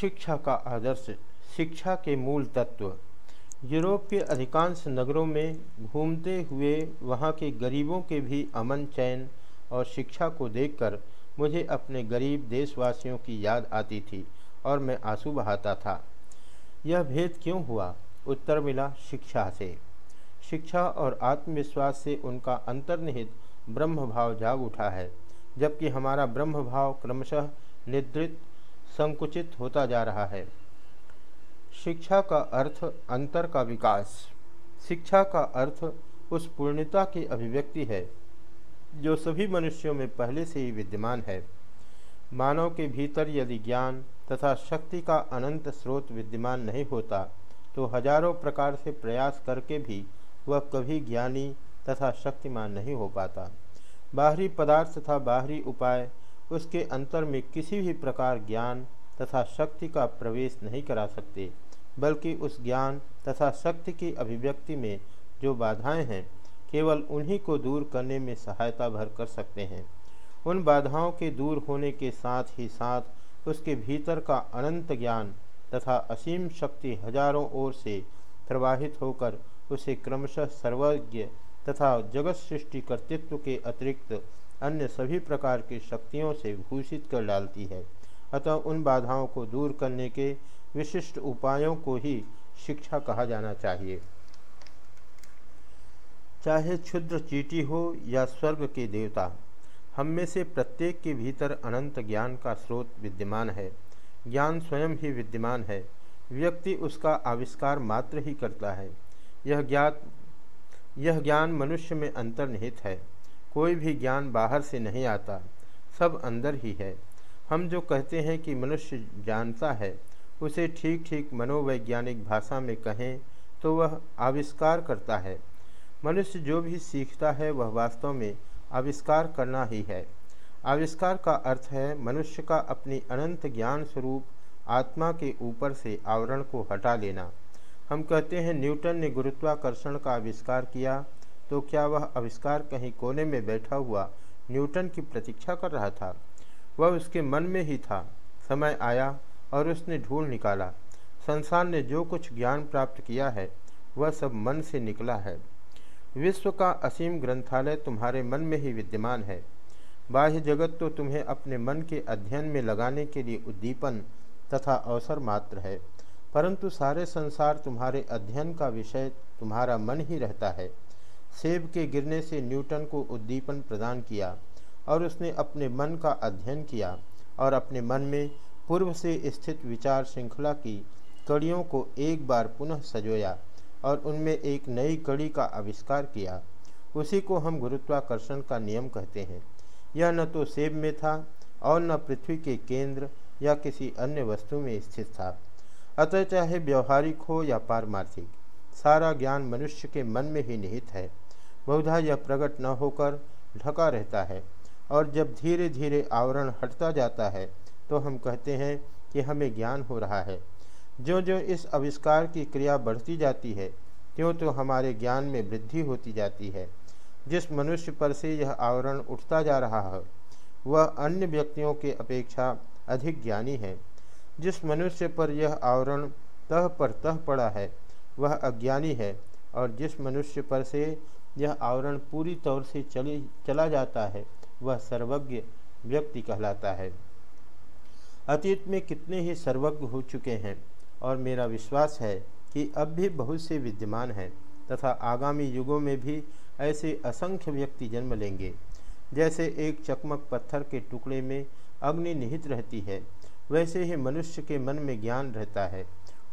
शिक्षा का आदर्श, शिक्षा के मूल तत्व। यूरोप के अधिकांश नगरों में घूमते हुए वहाँ के गरीबों के भी अमन चैन और शिक्षा को देखकर मुझे अपने गरीब देशवासियों की याद आती थी और मैं आँसू बहाता था। यह भेद क्यों हुआ? उत्तर मिला शिक्षा से। शिक्षा और आत्मविश्वास से उनका अंतर्निहित ब्रह्म भाव जाग उठा है, जबकि हमारा ब्रह्म भाव क्रमशः निद्रित संकुचित होता जा रहा है। शिक्षा का अर्थ अंतर का विकास। शिक्षा का अर्थ उस पूर्णता की अभिव्यक्ति है, जो सभी मनुष्यों में पहले से ही विद्यमान है। मानव के भीतर यदि ज्ञान तथा शक्ति का अनंत स्रोत विद्यमान नहीं होता तो हज़ारों प्रकार से प्रयास करके भी वह कभी ज्ञानी तथा शक्तिमान नहीं हो पाता। बाहरी पदार्थ तथा बाहरी उपाय उसके अंतर में किसी भी प्रकार ज्ञान तथा शक्ति का प्रवेश नहीं करा सकते, बल्कि उस ज्ञान तथा शक्ति की अभिव्यक्ति में जो बाधाएँ हैं, केवल उन्हीं को दूर करने में सहायता भर कर सकते हैं। उन बाधाओं के दूर होने के साथ ही साथ उसके भीतर का अनंत ज्ञान तथा असीम शक्ति हज़ारों ओर से प्रवाहित होकर उसे क्रमशः सर्वज्ञ तथा जगत सृष्टि कर्तृत्व के अतिरिक्त अन्य सभी प्रकार की शक्तियों से भूषित कर डालती है। अतः उन बाधाओं को दूर करने के विशिष्ट उपायों को ही शिक्षा कहा जाना चाहिए। चाहे क्षुद्र चीटी हो या स्वर्ग के देवता, हम में से प्रत्येक के भीतर अनंत ज्ञान का स्रोत विद्यमान है। ज्ञान स्वयं ही विद्यमान है। व्यक्ति उसका आविष्कार मात्र ही करता है। यह ज्ञात, यह ज्ञान मनुष्य में अंतर्निहित है। कोई भी ज्ञान बाहर से नहीं आता, सब अंदर ही है। हम जो कहते हैं कि मनुष्य जानता है, उसे ठीक ठीक मनोवैज्ञानिक भाषा में कहें तो वह आविष्कार करता है। मनुष्य जो भी सीखता है, वह वास्तव में आविष्कार करना ही है। आविष्कार का अर्थ है, मनुष्य का अपनी अनंत ज्ञान स्वरूप आत्मा के ऊपर से आवरण को हटा लेना। हम कहते हैं, न्यूटन ने गुरुत्वाकर्षण का आविष्कार किया तो क्या वह आविष्कार कहीं कोने में बैठा हुआ न्यूटन की प्रतीक्षा कर रहा था? वह उसके मन में ही था। समय आया और उसने ढूंढ निकाला। संसार ने जो कुछ ज्ञान प्राप्त किया है, वह सब मन से निकला है। विश्व का असीम ग्रंथालय तुम्हारे मन में ही विद्यमान है। बाह्य जगत तो तुम्हें अपने मन के अध्ययन में लगाने के लिए उद्दीपन तथा अवसर मात्र है, परंतु सारे संसार तुम्हारे अध्ययन का विषय तुम्हारा मन ही रहता है। सेब के गिरने से न्यूटन को उद्दीपन प्रदान किया और उसने अपने मन का अध्ययन किया और अपने मन में पूर्व से स्थित विचार श्रृंखला की कड़ियों को एक बार पुनः सजोया और उनमें एक नई कड़ी का आविष्कार किया। उसी को हम गुरुत्वाकर्षण का नियम कहते हैं। यह न तो सेब में था और न पृथ्वी के केंद्र या किसी अन्य वस्तु में स्थित था। अतः चाहे व्यवहारिक हो या पारमार्थिक, सारा ज्ञान मनुष्य के मन में ही निहित है। बहुधा यह प्रकट न होकर ढका रहता है और जब धीरे धीरे आवरण हटता जाता है तो हम कहते हैं कि हमें ज्ञान हो रहा है। जो जो इस आविष्कार की क्रिया बढ़ती जाती है, त्यों तो हमारे ज्ञान में वृद्धि होती जाती है। जिस मनुष्य पर से यह आवरण उठता जा रहा है, वह अन्य व्यक्तियों के अपेक्षा अधिक ज्ञानी है। जिस मनुष्य पर यह आवरण तह पर तह पड़ा है, वह अज्ञानी है और जिस मनुष्य पर से यह आवरण पूरी तौर से चली, चला जाता है, वह सर्वज्ञ व्यक्ति कहलाता है। अतीत में कितने ही सर्वज्ञ हो चुके हैं, और मेरा विश्वास है कि अब भी बहुत से विद्यमान हैं, तथा आगामी युगों में भी ऐसे असंख्य व्यक्ति जन्म लेंगे। जैसे एक चकमक पत्थर के टुकड़े में अग्नि निहित रहती है, वैसे ही मनुष्य के मन में ज्ञान रहता है।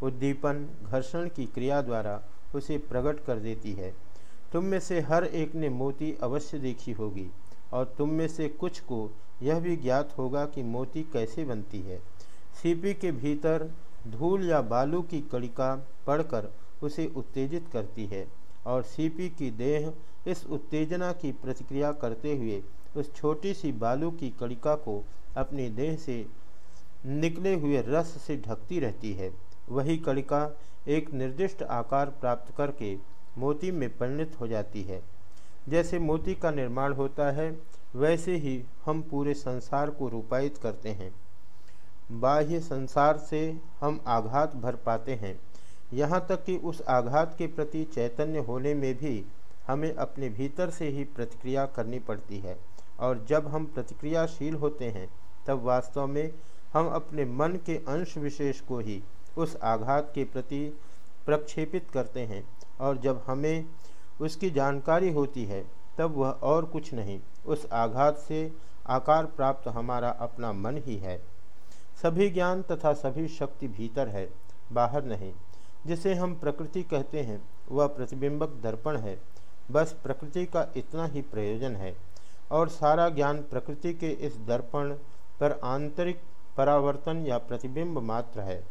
उद्दीपन, घर्षण की क्रिया द्वारा उसे प्रकट कर देती है। तुम में से हर एक ने मोती अवश्य देखी होगी, और तुम में से कुछ को यह भी ज्ञात होगा कि मोती कैसे बनती है। सीपी के भीतर धूल या बालू की कड़िका पड़कर उसे उत्तेजित करती है, और सीपी की देह इस उत्तेजना की प्रतिक्रिया करते हुए उस छोटी सी बालू की कड़िका को अपनी देह से निकले हुए रस से ढकती रहती है। वही कड़िका एक निर्दिष्ट आकार प्राप्त करके मोती में परिणत हो जाती है। जैसे मोती का निर्माण होता है, वैसे ही हम पूरे संसार को रूपायित करते हैं। बाह्य संसार से हम आघात भर पाते हैं। यहाँ तक कि उस आघात के प्रति चैतन्य होने में भी हमें अपने भीतर से ही प्रतिक्रिया करनी पड़ती है। और जब हम प्रतिक्रियाशील होते हैं, तब वास्तव में हम अपने मन के अंश विशेष को ही उस आघात के प्रति प्रक्षेपित करते हैं। और जब हमें उसकी जानकारी होती है, तब वह और कुछ नहीं। उस आघात से आकार प्राप्त हमारा अपना मन ही है। सभी ज्ञान तथा सभी शक्ति भीतर है, बाहर नहीं। जिसे हम प्रकृति कहते हैं, वह प्रतिबिंबक दर्पण है। बस प्रकृति का इतना ही प्रयोजन है। और सारा ज्ञान प्रकृति के इस दर्पण पर आंतरिक परावर्तन या प्रतिबिंब मात्र है,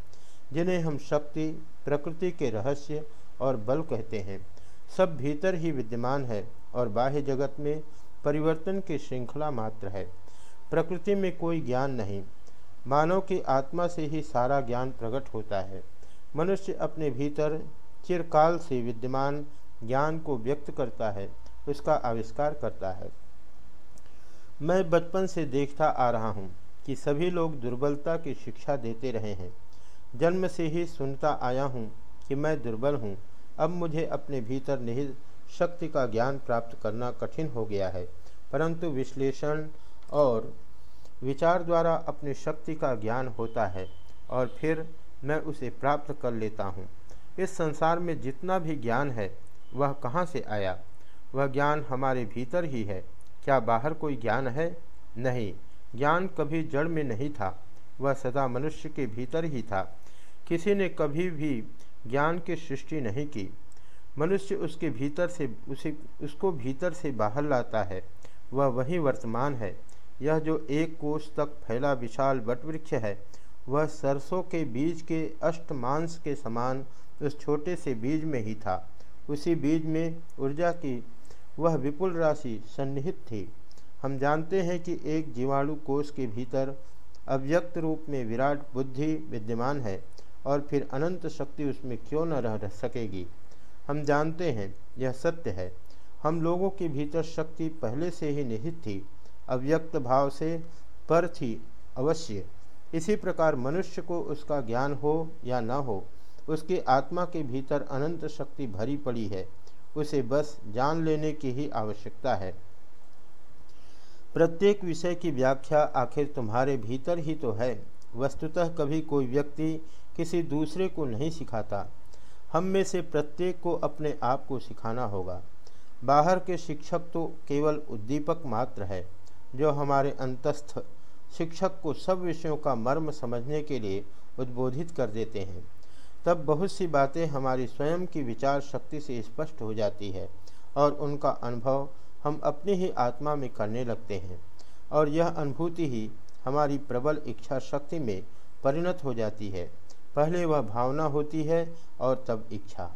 जिन्हें हम शक्ति, प्रकृति के रहस्य और बल कहते हैं। सब भीतर ही विद्यमान है और बाह्य जगत में परिवर्तन की श्रृंखला मात्र है। प्रकृति में कोई ज्ञान नहीं। मानव की आत्मा से ही सारा ज्ञान प्रकट होता है। मनुष्य अपने भीतर चिरकाल से विद्यमान ज्ञान को व्यक्त करता है, उसका आविष्कार करता है। मैं बचपन से देखता आ रहा हूँ कि सभी लोग दुर्बलता की शिक्षा देते रहे हैं। जन्म से ही सुनता आया हूँ कि मैं दुर्बल हूँ। अब मुझे अपने भीतर निहित शक्ति का ज्ञान प्राप्त करना कठिन हो गया है। परंतु विश्लेषण और विचार द्वारा अपनी शक्ति का ज्ञान होता है और फिर मैं उसे प्राप्त कर लेता हूँ। इस संसार में जितना भी ज्ञान है, वह कहाँ से आया? वह ज्ञान हमारे भीतर ही है। क्या बाहर कोई ज्ञान है? नहीं। ज्ञान कभी जड़ में नहीं था। वह सदा मनुष्य के भीतर ही था। किसी ने कभी भी ज्ञान की सृष्टि नहीं की। मनुष्य उसके भीतर से, उसे, उसको भीतर से बाहर लाता है। वह वही वर्तमान है। यह जो एक कोष तक फैला विशाल वटवृक्ष है, वह सरसों के बीज के अष्टमांस के समान उस छोटे से बीज में ही था। उसी बीज में ऊर्जा की वह विपुल राशि सन्निहित थी। हम जानते हैं कि एक जीवाणु कोष के भीतर अव्यक्त रूप में विराट बुद्धि विद्यमान है। और फिर अनंत शक्ति उसमें क्यों न रह सकेगी? हम जानते हैं, यह सत्य है। हम लोगों के भीतर शक्ति पहले से ही निहित थी, अव्यक्त भाव से पर थी अवश्य। इसी प्रकार मनुष्य को उसका ज्ञान हो या न हो, उसकी आत्मा के भीतर अनंत शक्ति भरी पड़ी है। उसे बस जान लेने की ही आवश्यकता है। प्रत्येक विषय की व्याख्या आखिर तुम्हारे भीतर ही तो है। वस्तुतः कभी कोई व्यक्ति किसी दूसरे को नहीं सिखाता। हम में से प्रत्येक को अपने आप को सिखाना होगा। बाहर के शिक्षक तो केवल उद्दीपक मात्र है, जो हमारे अंतस्थ शिक्षक को सब विषयों का मर्म समझने के लिए उद्बोधित कर देते हैं। तब बहुत सी बातें हमारी स्वयं की विचार शक्ति से स्पष्ट हो जाती है, और उनका अनुभव हम अपनी ही आत्मा में करने लगते हैं, और यह अनुभूति ही हमारी प्रबल इच्छा शक्ति में परिणत हो जाती है। पहले वह भावना होती है और तब इच्छा।